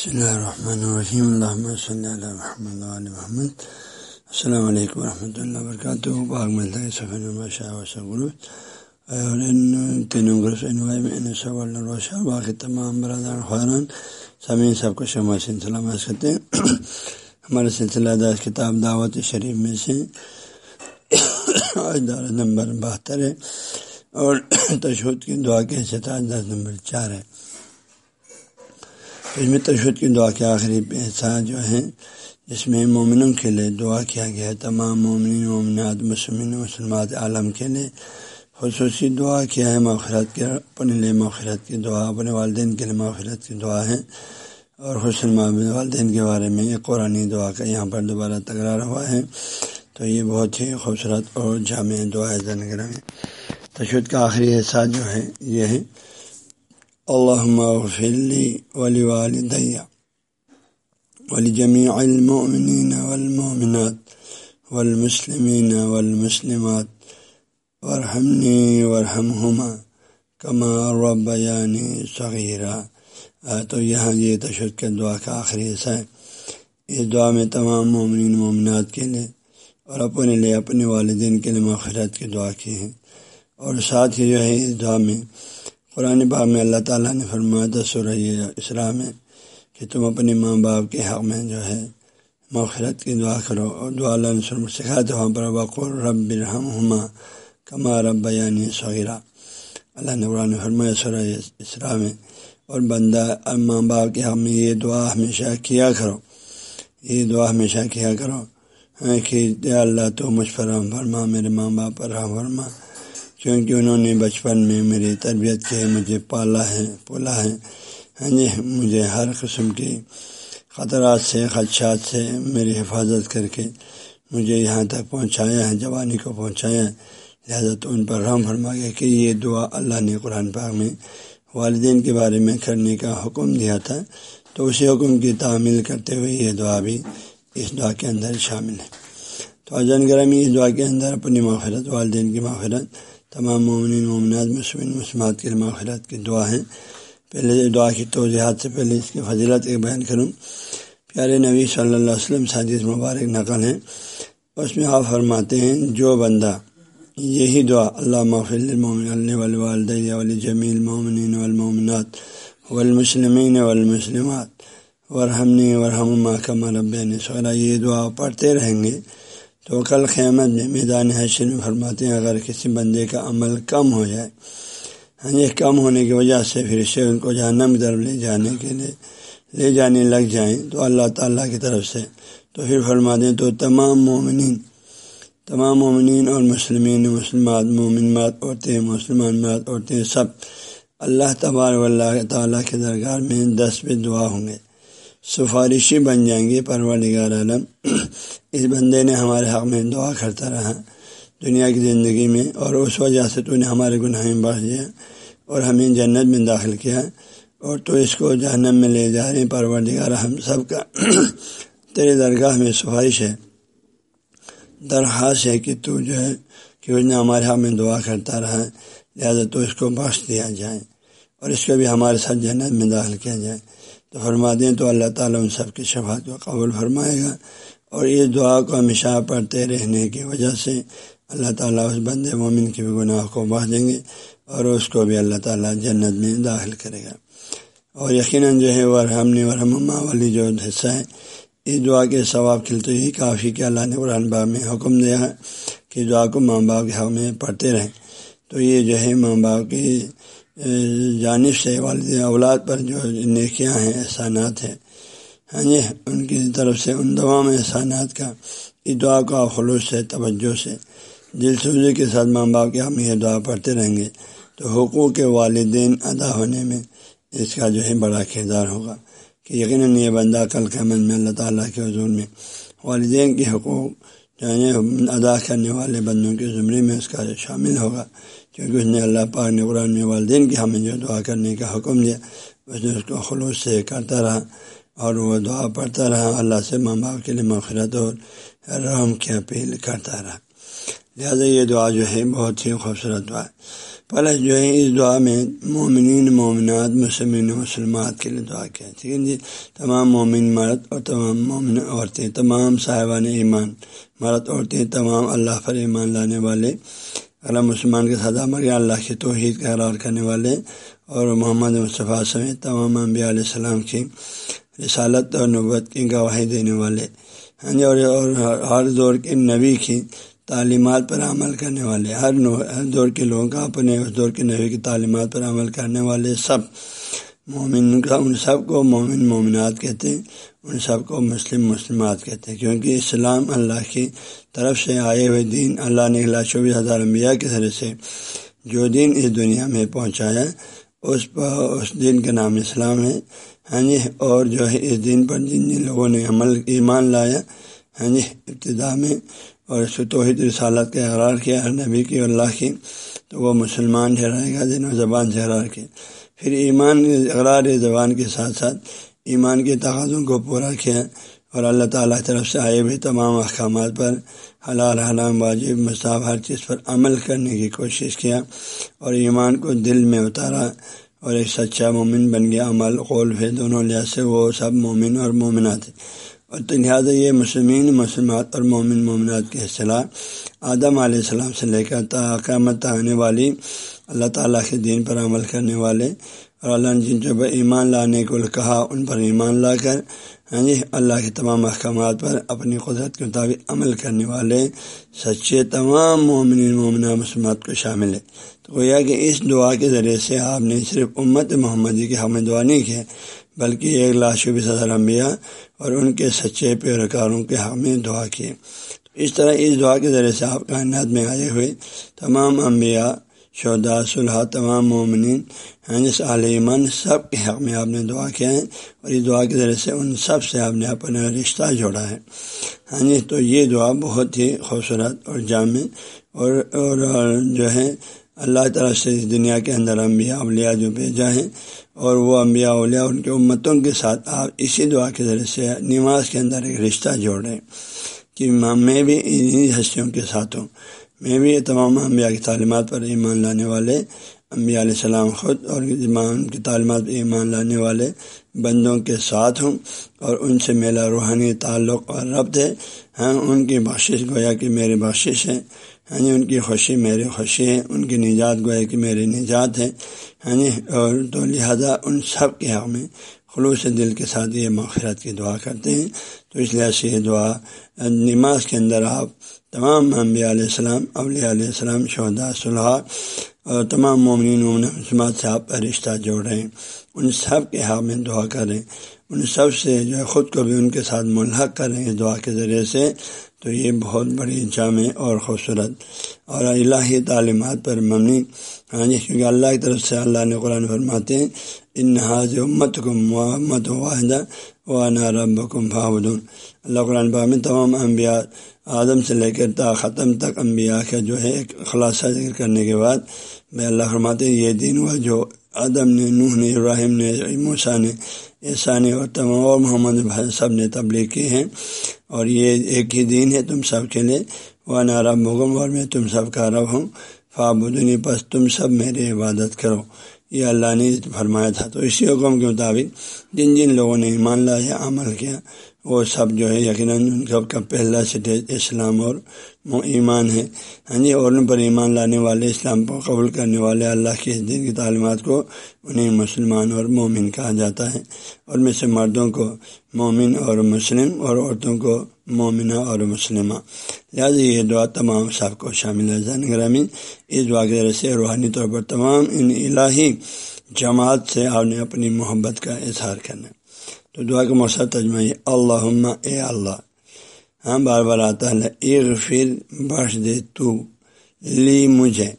بسم اللہ الرحمن الرحیم الحمد صلی اللہ وحمد اللہ محمد السلام علیکم ورحمۃ اللہ وبرکاتہ باغ ملتا ہے سفر نمبر شاہ وسا گروپ اور ان تینوں گروپ انواع میں سب اللہ شاہ باقی تمام برادر خوران سمین سب کو شمع سلسلہ مس کرتے ہیں ہمارے سلسلہ دس کتاب دعوت شریف میں سے آج دار نمبر بہتر ہے اور تشہد کی دعا کے حصے دس نمبر چار ہے اس میں کی دعا کے آخری حصہ جو ہے جس میں مومنوں کے لیے دعا کیا گیا ہے۔ تمام مومن مومنات، مسلمین، مسلمات عالم کے لیے خصوصی دعا کیا ہے۔ مغفرت کے، اپنے لیے مغفرت کی دعا، اپنے والدین کے لیے مغفرت کی دعا ہے۔ اور حسن والدین کے بارے میں ایک قرآن دعا کا یہاں پر دوبارہ تکرار ہوا ہے۔ تو یہ بہت ہی خوبصورت اور جامع دعا ہے۔ زنگر میں تشہد کا آخری حصہ جو ہے، یہ ہے۔ اللهم اغفر لي ولوالدي ولجميع المؤمنين والمؤمنات والمسلمين والمسلمات وارحمني وارحمهما كما ربياني صغيرا. تو یہاں یہ تشد کے دعا کا آخری حصہ ہے۔ اس دعا میں تمام مومنین مومنات کے لیے اور اپنے لیے اپنے والدین کے لیے مغفرت کی دعا کی ہے۔ اور ساتھ ہی جو ہے اس دعا میں قرآن باغ میں اللہ تعالیٰ نے فرمایا سورہ اسلام میں کہ تم اپنے ماں باپ کے حق میں جو ہے مغفرت کی دعا کرو اور دعا اللہ نے سکھاتے وہاں پر بقر رب الرحم ہما کما رب یعنی صغیرہ اللہ نے قرآن فرمایا سورہ اسرا میں، اور بندہ ماں باپ کے حق میں یہ دعا ہمیشہ کیا کرو، یہ دعا ہمیشہ کیا کرو ہاں، کہ اللہ تو مجھ پر رحم فرما، میرے ماں باپ پر رحم فرما۔ کیونکہ انہوں نے بچپن میں میری تربیت کی مجھے پالا ہے، پولا ہے۔ ہاں جی مجھے ہر قسم کے خطرات سے، خدشات سے میری حفاظت کر کے مجھے یہاں تک پہنچایا ہے، جوانی کو پہنچایا ہے۔ لہٰذا تو ان پر رحم فرما گیا کہ یہ دعا اللہ نے قرآن پاک میں والدین کے بارے میں کرنے کا حکم دیا تھا۔ تو اسی حکم کی تعمیل کرتے ہوئے یہ دعا بھی اس دعا کے اندر شامل ہے۔ تو اجن گرمی اس دعا کے اندر اپنی مغفرت، والدین کی مغفرت تمام مومن مومنات مسلم مسلمات کے ماخرت کی دعا ہیں۔ پہلے دعا کی توضیحات سے پہلے اس کی فضیلت ایک بیان کروں۔ پیارے نبی صلی اللہ علیہ وسلم سادیس مبارک نقل ہیں۔ اس میں آپ فرماتے ہیں، جو بندہ یہی دعا اللہ محفل المومن والدیہ ولی جمیل مومنین والمومنات والمسلمین والمسلمات۔ ورحمنی ورحم محکمہ رب سغرا یہ دعا پڑھتے رہیں گے۔ تو کل قیامت میں میدان حشر میں فرماتے ہیں، اگر کسی بندے کا عمل کم ہو جائے ہاں یہ کم ہونے کی وجہ سے پھر سے ان کو جہنم کی طرف لے جانے کے لیے لے جانے لگ جائیں تو اللہ تعالیٰ کی طرف سے۔ تو پھر فرما دیں تو تمام مومنین تمام مومنین اور مسلمین، مسلمات، مومنات، عورتیں مسلمان مراد عورتیں سب اللہ تبار و اللہ تعالیٰ کے درگاہ میں دس پہ دعا ہوں گے۔ سفارشی بن جائیں گے پروردگار عالم اس بندے نے ہمارے حق میں دعا کرتا رہا۔ دنیا کی زندگی میں، اور اس وجہ سے تو نے ہمارے گناہیں بڑھ دیا اور ہمیں جنت میں داخل کیا۔ اور تو اس کو جہنم میں لے جا رہے ہیں۔ پروردگار، ہم سب کا تیرے درگاہ میں سفارش ہے۔ درخواست ہے کہ تو جو ہے، کہ اس نے ہمارے حق میں دعا کرتا رہا۔ لہٰذا تو اس کو بخش دیا جائے اور اس کو بھی ہمارے ساتھ جنت میں داخل کیا جائے۔ تو فرما دیں تو اللہ تعالیٰ ان سب کی شفاعت کو قبول فرمائے گا۔ اور اس دعا کو ہمیشہ پڑھتے رہنے کی وجہ سے اللہ تعالیٰ اس بند مومن کے بھی گناہ کو بہ دیں گے اور اس کو بھی اللہ تعالیٰ جنت میں داخل کرے گا۔ اور یقیناً جو ہے ورحم نے ورحمہ والی جو حصہ ہے، اس دعا کے ثواب کھلتے ہی کافی کہ اللہ نے قرآن باغ میں حکم دیا ہے کہ دعا کو ماں باپ کے حق میں پڑھتے رہیں۔ تو یہ جو ہے ماں باپ کی جانب سے والد اولاد پر جو نیکیاں ہیں، احسانات ہیں۔ ہاں جی ان کی طرف سے ان تمام احسانات کا، اس دعا کا خلوص سے توجہ سے۔ دل سوزی کے ساتھ ماں باپ کے ہم یہ دعا پڑھتے رہیں گے تو حقوق کے والدین ادا ہونے میں اس کا جو ہے بڑا کردار ہوگا۔ کہ یقیناً یہ بندہ کل قیمت میں اللہ تعالیٰ کے حضور میں والدین کے حقوق جو ہے ادا کرنے والے بندوں کے زمرے میں اس کا شامل ہوگا۔ کیونکہ اس نے اللہ پاک نے قرآن میں والدین کی ہمیں جو دعا کرنے کا حکم دیا اس نے اس کو خلوص سے کرتا رہا اور وہ دعا پڑھتا رہا۔ اللہ سے ماں باپ کے لیے مغفرت اور رحم کی اپیل کرتا رہا۔ لہٰذا یہ دعا جو ہے بہت ہی خوبصورت دعا ہے۔ پلس جو ہے اس دعا میں مومنین، مومنات، مسلمین مسلمات کے لیے دعا کیا۔ ٹھیک ہے جی؟ تمام مومن مرد اور تمام مومن عورتیں، تمام صاحبان ایمان، مرد عورتیں، تمام اللہ پر ایمان لانے والے اللہ مسلمان کے ساتھ مریا اللہ کی توحید کا اقرار کرنے والے اور محمد مصطفیٰ سمیت تمام انبیاء علیہ السلام کی رسالت اور نبوت کی گواہی دینے والے ہاں جی اور ہر دور کے نبی کی تعلیمات پر عمل کرنے والے، ہر ہر دور کے لوگوں کا اپنے اس دور کے نبی کی تعلیمات پر عمل کرنے والے، سب مومن کا ان سب کو مومن مومنات کہتے ہیں، ان سب کو مسلم مسلمات کہتے ہیں۔ کیونکہ اسلام اللہ کی طرف سے آئے ہوئے دین اللہ نے اللہ چوبیس ہزار انبیاء کے ذریعے سے جو دین اس دنیا میں پہنچایا، اس پر اس دن کا نام اسلام ہے۔ ہاں جی اور جو ہے اس دن پر جن جن لوگوں نے عمل، ایمان لایا ہاں جی ابتدا میں، اور اس توحید رسالت کا اقرار کیا ہر نبی کی اللہ کی، تو وہ مسلمان ٹھہرائے گا جنہوں زبان سے اقرار کیا پھر ایمان اقرار زبان کے ساتھ ساتھ ایمان کے تقاضوں کو پورا کیا اور اللہ تعالیٰ طرف سے آئے بھی تمام احکامات پر حلال حلام واجب مصعب ہر چیز پر عمل کرنے کی کوشش کیا اور ایمان کو دل میں اتارا اور ایک سچا مومن بن گیا۔ عمل، قول ہے دونوں لحاظ سے وہ سب مومن اور مومنات ہیں۔ اور تو لہٰذا یہ مسلمین، مسلمات اور مومن، مومنات کی اصطلاح آدم علیہ السلام سے لے کر قیامت آنے والی اللہ تعالیٰ کے دین پر عمل کرنے والے اور اللہ نے جن جو ایمان لانے کو کہا، ان پر ایمان لا کر ہاں جی اللہ کے تمام احکامات پر اپنی قدرت کے مطابق عمل کرنے والے سچے تمام مومن مومنہ، مسلمات کو شامل ہے تو گویا کہ اس دعا کے ذریعے سے آپ نے صرف امت محمدی کی ہمیں دعا نہیں کی، بلکہ ایک لاشب صدر انبیاء اور ان کے سچے پیروکاروں کے حق میں دعا کی۔ اس طرح اس دعا کے ذریعے سے آپ کائنات میں آئے ہوئے تمام انبیاء شہدا صلحہ تمام مومنین ہاں جس علیمان سب کے حق میں آپ نے دعا کیا ہے، اور اس دعا کے ذریعے سے ان سب سے آپ نے اپنا رشتہ جوڑا ہے۔ ہاں جی تو یہ دعا بہت ہی خوبصورت اور جامع اور اور جو ہے، اللہ طرف سے اس دنیا کے اندر انبیاء، اولیاء جو بھیجا ہے، اور وہ انبیاء، اولیاء ان کے امتوں کے ساتھ آپ اسی دعا کے ذریعے سے نماز کے اندر ایک رشتہ جوڑ رہے ہیں کہ میں بھی انہیں ہستیوں کے ساتھ ہوں۔ میں بھی تمام انبیاء کی تعلیمات پر ایمان لانے والے، انبیاء علیہ السلام خود اور ان کی تعلیمات پر ایمان لانے والے بندوں کے ساتھ ہوں اور ان سے میرا روحانی تعلق اور ربط ہے۔ ہاں ان کی بخشش گویا کہ میری بخشش ہے۔ ہاں جی ان کی خوشی میری خوشی ہے، ان کی نجات گویا کہ میری نجات ہے ہاں جی اور تو لہٰذا ان سب کے حق میں خلوص دل کے ساتھ یہ مغفرت کی دعا کرتے ہیں۔ تو اس لحاظ سے یہ دعا، نماز کے اندر آپ تمام انبیاء علیہ السلام، اولیاء علیہ السلام شہدا صلحہ اور تمام مومنین مسلمات سے آپ رشتہ جوڑ رہے ہیں۔ ان سب کے حق میں دعا کریں۔ ان سب سے جو ہے خود کو بھی ان کے ساتھ ملحق کریں اس دعا کے ذریعے سے۔ تو یہ بہت بڑی جامع اور خوبصورت۔ اور الہی تعلیمات پر مبنی۔ ہاں جی کیونکہ اللہ کی طرف سے اللہ نے قرآن فرماتے ہیں، ان حاض امت کم محمد واحدہ و رب کم اللہ قرآن پاک میں تمام انبیاء آدم سے لے کر تا ختم تک انبیاء کا جو ہے ایک خلاصہ ذکر کرنے کے بعد میں اللہ فرماتے ہیں، یہ دن ہوا جو آدم نے، نوح نے، ابراہیم نے موسا نے نے اور تمام محمد سب نے تبلیغ کی ہیں۔ اور یہ ایک ہی دین ہے، تم سب کے لیے۔ وہ نارا مغم اور میں تم سب کا رب ہوں۔ فابدنی پس تم سب میری عبادت کرو۔ یہ اللہ نے فرمایا تھا۔ تو اسی حکم کے مطابق جن جن لوگوں نے ایمان لایا، عمل کیا وہ سب جو ہے یقیناً ان سب کا پہلا سٹیج اسلام اور ایمان ہے۔ ہاں جی اور ان پر ایمان لانے والے، اسلام کو قبول کرنے والے اللہ کے دین کی تعلیمات کو انہیں مسلمان اور مومن کہا جاتا ہے۔ اور میں سے مردوں کو مومن اور مسلم اور عورتوں کو مومنہ اور مسلمہ۔ لہٰذا یہ دعا تمام سب کو شامل ہے۔ زین گرامین اس دعا کے ذریعے سے روحانی طور پر تمام ان الہی جماعت سے آپ نے اپنی محبت کا اظہار کرنا۔ تو دعا کا موسم تجمہ اللہ اے اللہ ہاں بار بار آتا ہے ایک پھر بخش دے تو لی مجھے،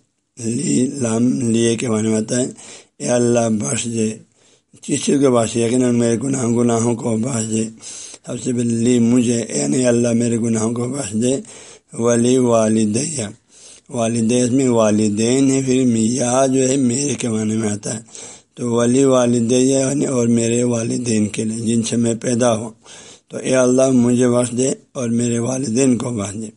لی لام، لیے کے معنی میں آتا ہے، اے اللہ بخش دے۔ کس چیز کو بخش یقیناً میرے گناہ، گناہوں کو بخش دے۔ سب سے پہلے لی مجھے یعنی اللہ میرے گناہوں کو بخش دے۔ ولی والدیہ والد میں والدین ہے پھر میاں جو ہے، میرے کے معنی میں آتا ہے۔ تو ولی والد یعنی اور میرے والدین کے لیے جن سے میں پیدا ہوں۔ تو اے اللہ مجھے بخش دے اور میرے والدین کو بخش دے۔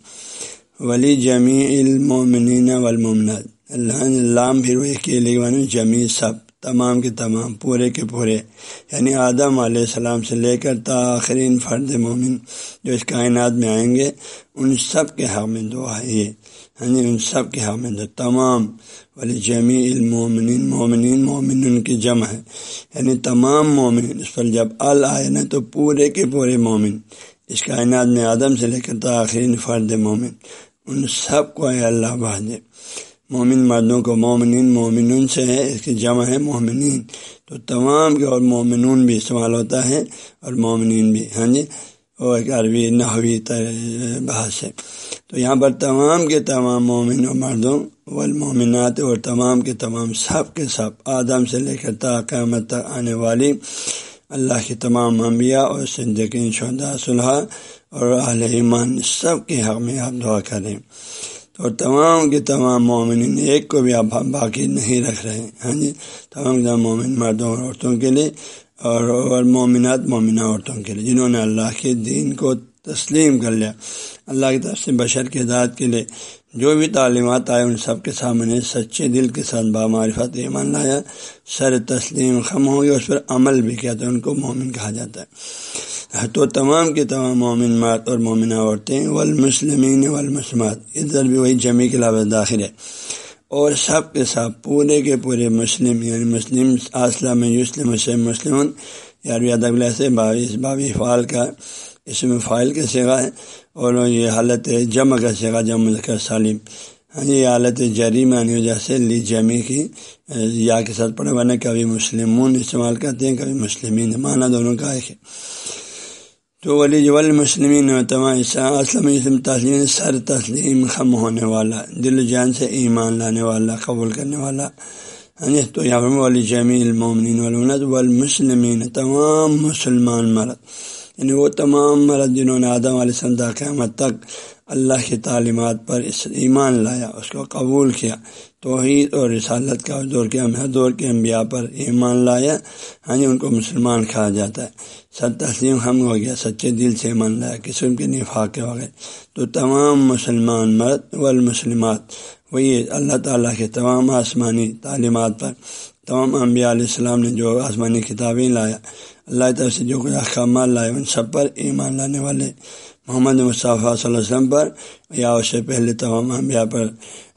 ولی جمی المومنین والمومنات اللہ پھر وہ کے لیے جمی سب، تمام کے تمام، پورے کے پورے یعنی آدم علیہ السلام سے لے کر تاخرین فرد مومن جو اس کائنات میں آئیں گے، ان سب کے حق میں دعا ہے۔ یہ ہاں جی ان سب کے حق میں دعا تمام ولی جمی المومنین، مومنین مومن ان کی جمع ہے۔ یعنی تمام مومن اس پر جب ال آئے نا تو پورے کے پورے مومن، اس کائنات میں آدم سے لے کر تاخرین فرد مومن، ان سب کو اے اللہ بھاجے مومن مردوں کو مومنین، مومنون سے ہے، اس کی جمع ہے مومنین۔ تو تمام کے اور مومنون بھی استعمال ہوتا ہے اور مومنین بھی ہاں جی؟ وہ ایک عربی نحوی بحث ہے۔ تو یہاں پر تمام کے تمام مومن و مردوں والمومنات اور تمام کے تمام سب کے سب آدم سے لے کر تا قیامت تک آنے والی اللہ کے تمام انبیاء اور صدقین شہدا صلحہ اور اہل ایمان سب کے حق میں آپ دعا کریں۔ تو تمام کے تمام مومن ایک کو بھی آپ باقی نہیں رکھ رہے ہاں جی؟ تمام تمام مومن مردوں اور عورتوں کے لیے اور مومنات، مومنہ عورتوں کے لیے، جنہوں نے اللہ کے دین کو تسلیم کر لیا۔ اللہ کی طرف سے بشر کے ذات کے لیے جو بھی تعلیمات آئے، ان سب کے سامنے سچے دل کے ساتھ بامعرفت ایمان لایا، سر تسلیم خم ہو گیا اس پر عمل بھی کیا تو ان کو مومن کہا جاتا ہے۔ تو تمام کے تمام مومن مات اور مومنہ عورتیں، والمسلمین والمسلمات، ادھر بھی وہی جمی کے لفظ داخل ہے۔ اور سب کے ساتھ پورے کے پورے مسلم یعنی مسلم اسلم یوسلم سے مسلم یاروی ادب سے باویس بابی فعال کا اس میں فائل کا سگا ہے۔ اور یہ حالت جمع کا سگا جمع کا سالم ہاں یہ حالت جریم آنے وجہ سے لی جمی کی یا کے ساتھ پڑے بنا کبھی مسلمون استعمال کرتے ہیں کبھی مسلمین معنی دونوں کا ایک ہے تو ولی مسلمین تمام اسلم تسلیم سر تسلیم خم ہونے والا دل جان سے ایمان لانے والا قبول کرنے والا ہاں جی تو یہاں پر ولی جمی المومنین والمسلمین تمام مسلمان مرد یعنی وہ تمام مرد جنہوں نے آدم علیہ السلام قیامت تک اللہ کی تعلیمات پر اس ایمان لایا، اس کو قبول کیا، توحید اور رسالت کا دور کے دور کے انبیاء پر ایمان لایا ہاں جی ان کو مسلمان کہا جاتا ہے۔ سب تسلیم ہم ہو گیا، سچے دل سے ایمان لایا، قسم کے نفاق کے وغیرہ تو تمام مسلمان مرد والمسلمات، وہی اللہ تعالیٰ کے تمام آسمانی تعلیمات پر تمام انبیاء علیہ السلام نے جو آسمانی کتابیں لایا اللہ طرف سے جو کچھ احکامات لائے، ان سب پر ایمان لانے والے محمد مصطفیٰ صلی اللہ علیہ وسلم پر یا اس سے پہلے تمام انبیاء پر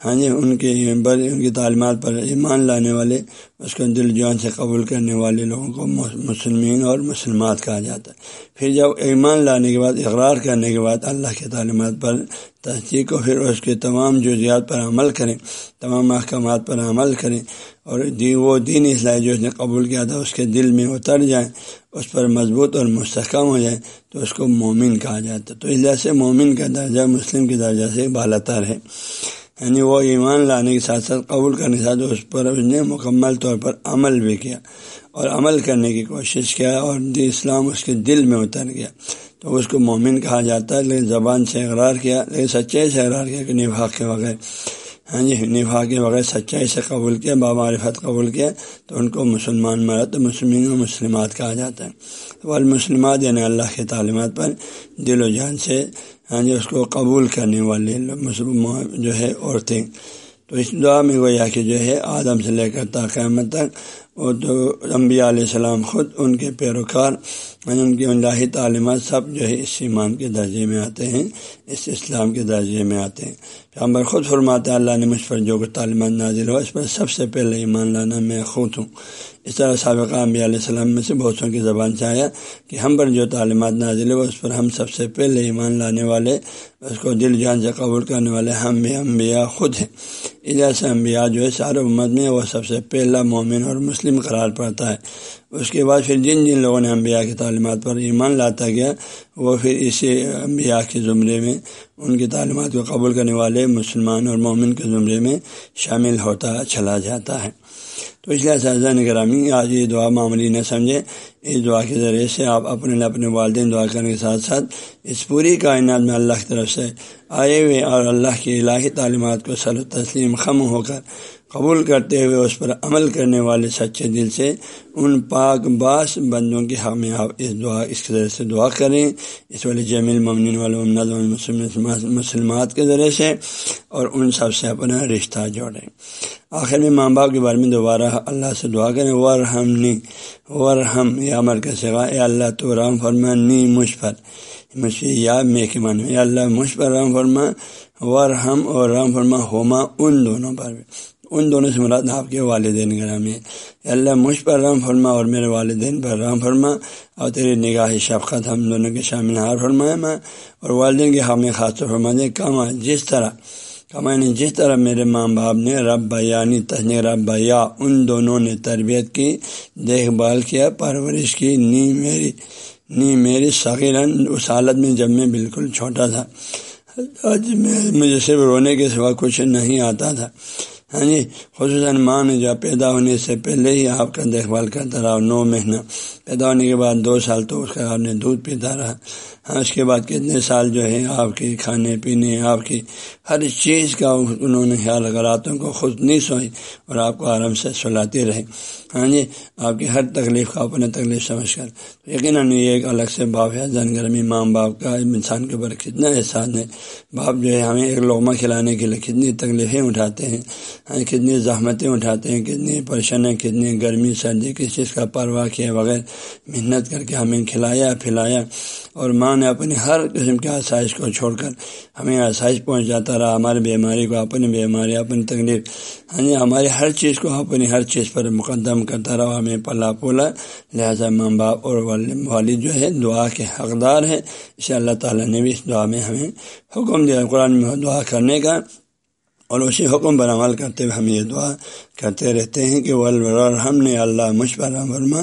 ہاں جی ان کے ان کی تعلیمات پر ایمان لانے والے، اس کو دل جان سے قبول کرنے والے لوگوں کو مسلمین اور مسلمات کہا جاتا ہے۔ پھر جب ایمان لانے کے بعد، اقرار کرنے کے بعد، اللہ کے تعلیمات پر تصدیق کو، پھر اس کے تمام جزیات پر عمل کریں، تمام احکامات پر عمل کریں اور دی وہ دین اصلاح جو اس نے قبول کیا تھا، اس کے دل میں اتر جائیں، اس پر مضبوط اور مستحکم ہو جائے تو اس کو مومن کہا جاتا ہے۔ تو اس لحاظ سے مومن کا درجہ مسلم کے درجہ سے بالا تر ہے۔ یعنی وہ ایمان لانے کے ساتھ ساتھ، قبول کرنے کے ساتھ اس پر اس نے مکمل طور پر عمل بھی کیا اور عمل کرنے کی کوشش کیا اور دی اسلام اس کے دل میں اتر گیا۔ تو اس کو مومن کہا جاتا ہے، لیکن زبان سے اقرار کیا، لیکن سچائی سے اقرار کیا کہ نبھا کے بغیر۔ ہاں جی نفا کے بغیر سچائی سے قبول کیا، بامعرفت قبول کیا، تو ان کو مسلمان مرد، مسلمین و مسلمات کہا جاتا ہے۔ والمسلمات یعنی اللہ کے تعلیمات پر دل و جان سے ہاں جی اس کو قبول کرنے والے جو ہے، عورتیں۔ تو اس دعا میں گویا کہ جو ہے، آدم سے لے کر تا قیامت تک وہ تو انبیاء علیہ السلام خود ان کے پیروکار یعنی ان کی اللہ تعلیمات سب جو ہے اس ایمان کے درجے میں آتے ہیں، اس اسلام کے درجے میں آتے ہیں۔ پیغمبر خود فرماتے اللہ نے مجھ پر جو کچھ تعلیمات نازل ہوا، اس پر سب سے پہلے ایمان لانا میں خود ہوں۔ اس طرح سابقہ انبیاء علیہ السلام میں سے بہت سو کی زبان سے آیا کہ ہم پر جو تعلیمات نازل ہو اس پر ہم سب سے پہلے ایمان لانے والے، اس کو دل جان سے قبول کرنے والے ہم بھی انبیاء خود ہیں۔ ادھر سے انبیاء جو ہے، سارے امت میں وہ سب سے پہلا مومن اور مسلم قرار پڑتا ہے۔ اس کے بعد پھر جن جن لوگوں نے انبیاء کی تعلیمات پر ایمان لاتا گیا، وہ پھر اسی انبیاء کے زمرے میں، ان کی تعلیمات کو قبول کرنے والے مسلمان اور مومن کے زمرے میں شامل ہوتا، چلا جاتا ہے۔ تو اس لیے اساتذہ نگرامی آج یہ دعا معمولی نہ سمجھے۔ اس دعا کے ذریعے سے آپ اپنے اپنے والدین دعا کرنے کے ساتھ ساتھ اس پوری کائنات میں اللہ کی طرف سے آئے ہوئے اور اللہ کی الہی تعلیمات کو سر تسلیم خم ہو کر قبول کرتے ہوئے اس پر عمل کرنے والے سچے دل سے ان پاک باس بندوں کے حق میں آپ اس دعا اس کے ذریعے سے دعا کریں۔ اس والے جمیل ممن والے مسلمات کے ذریعے سے اور ان سب سے اپنا رشتہ جوڑیں۔ آخر میں ماں باپ کے بارے میں دوبارہ اللہ سے دعا کریں۔ ور ہم نی ور ہم یا عمر کا سگا اے اللہ تو رام فرما، نی مجھ پر۔ مجھ یا میں کے معنی اللہ مجھ پر رام فرما ور ہم اور رام فرما ہوما ان دونوں پر۔ بھی ان دونوں سے مراد آپ کے والدین گرامی اللہ مجھ پر رام فرما اور میرے والدین پر رام فرما اور تیری نگاہ شفقت ہم دونوں کے شامل ہار فرمایا میں اور والدین کے حق میں خاص طور فرما دے کما جس طرح، کما نے جس طرح میرے ماں باپ نے رب یعنی تجن رب یا ان دونوں نے تربیت کی، دیکھ بھال کیا، پرورش کی، نی میری نی میری سغیرن اس حالت میں جب میں بالکل چھوٹا تھا، آج میں، مجھے صرف رونے کے سوا کچھ نہیں آتا تھا۔ ہاں جی خصوصاً ماں نے جو پیدا ہونے سے پہلے ہی آپ کا دیکھ بھال کرتا رہا نو مہینہ پیدا ہونے کے بعد دو سال تو اس کا آپ نے دودھ پیتا رہا۔ اس کے بعد کتنے سال جو ہے آپ کی کھانے پینے، آپ کی ہر چیز کا انہوں نے خیال رکھا، راتوں کو خود نہیں سوئی اور آپ کو آرام سے سلاتے رہے ہاں جی آپ کی ہر تکلیف کا اپنے تکلیف سمجھ کر۔ یقیناً یہ ایک الگ سے باپ ہے۔ زن گرمی، ماں باپ کا انسان کے اوپر کتنا احساس ہے۔ باپ جو ہے، ہمیں ایک لغمہ کھلانے کے لیے کتنی تکلیفیں اٹھاتے ہیں۔ ہاں کتنی زحمتیں اٹھاتے ہیں، کتنی پریشانیں کتنی گرمی، سردی، کس چیز کا پرواہ کیا بغیر محنت کر کے ہمیں کھلایا پھلایا اور ماں نے اپنی ہر قسم کے آسائش کو چھوڑ کر ہمیں آسائش پہنچ جاتا رہا۔ ہماری بیماری کو اپنی بیماری، اپنی تکلیف یعنی ہماری ہر چیز کو اپنی ہر چیز پر مقدم کرتا رہا۔ ہمیں پلا پولا، لہٰذا ماں باپ اور والد جو ہے، دعا کے حقدار ہے اسے اللہ تعالیٰ نے بھی اس دعا میں ہمیں حکم دیا۔ قرآن میں دعا کرنے کا اور اسی حکم پر عمل کرتے ہوئے ہم یہ دعا کرتے رہتے ہیں کہ ہم نے اللہ مجھ پر رحم فرما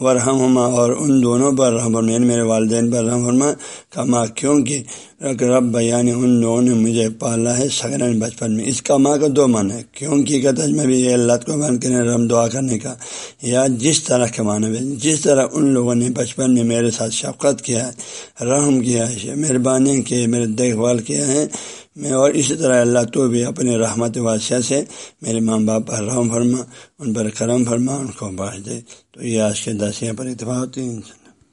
ورحم ہما اور ان دونوں پر رحم فرما یعنی میرے والدین پر رحم فرما، کما، کیونکہ رب بیان ان دونوں نے مجھے پالا ہے سگرن بچپن میں۔ اس کا ماں کا دو من ہے۔ کیونکہ کا تجمہ بھی یہ اللہ کو بند کرنے رحم دعا کرنے کا۔ یا جس طرح کے معنی میں، جس طرح ان لوگوں نے بچپن میں میرے ساتھ شفقت کیا ہے رحم کیا ہے مہربانی کی میرے دیکھ بھال کیا ہے میں اور اسی طرح اللہ تو بھی اپنے رحمت واسعہ سے میرے ماں باپ پر رحم فرما، ان پر کرم فرما، ان کو بانٹ دے۔ تو یہ آج کے دسیاں پر اتفاق ہوتی ہیں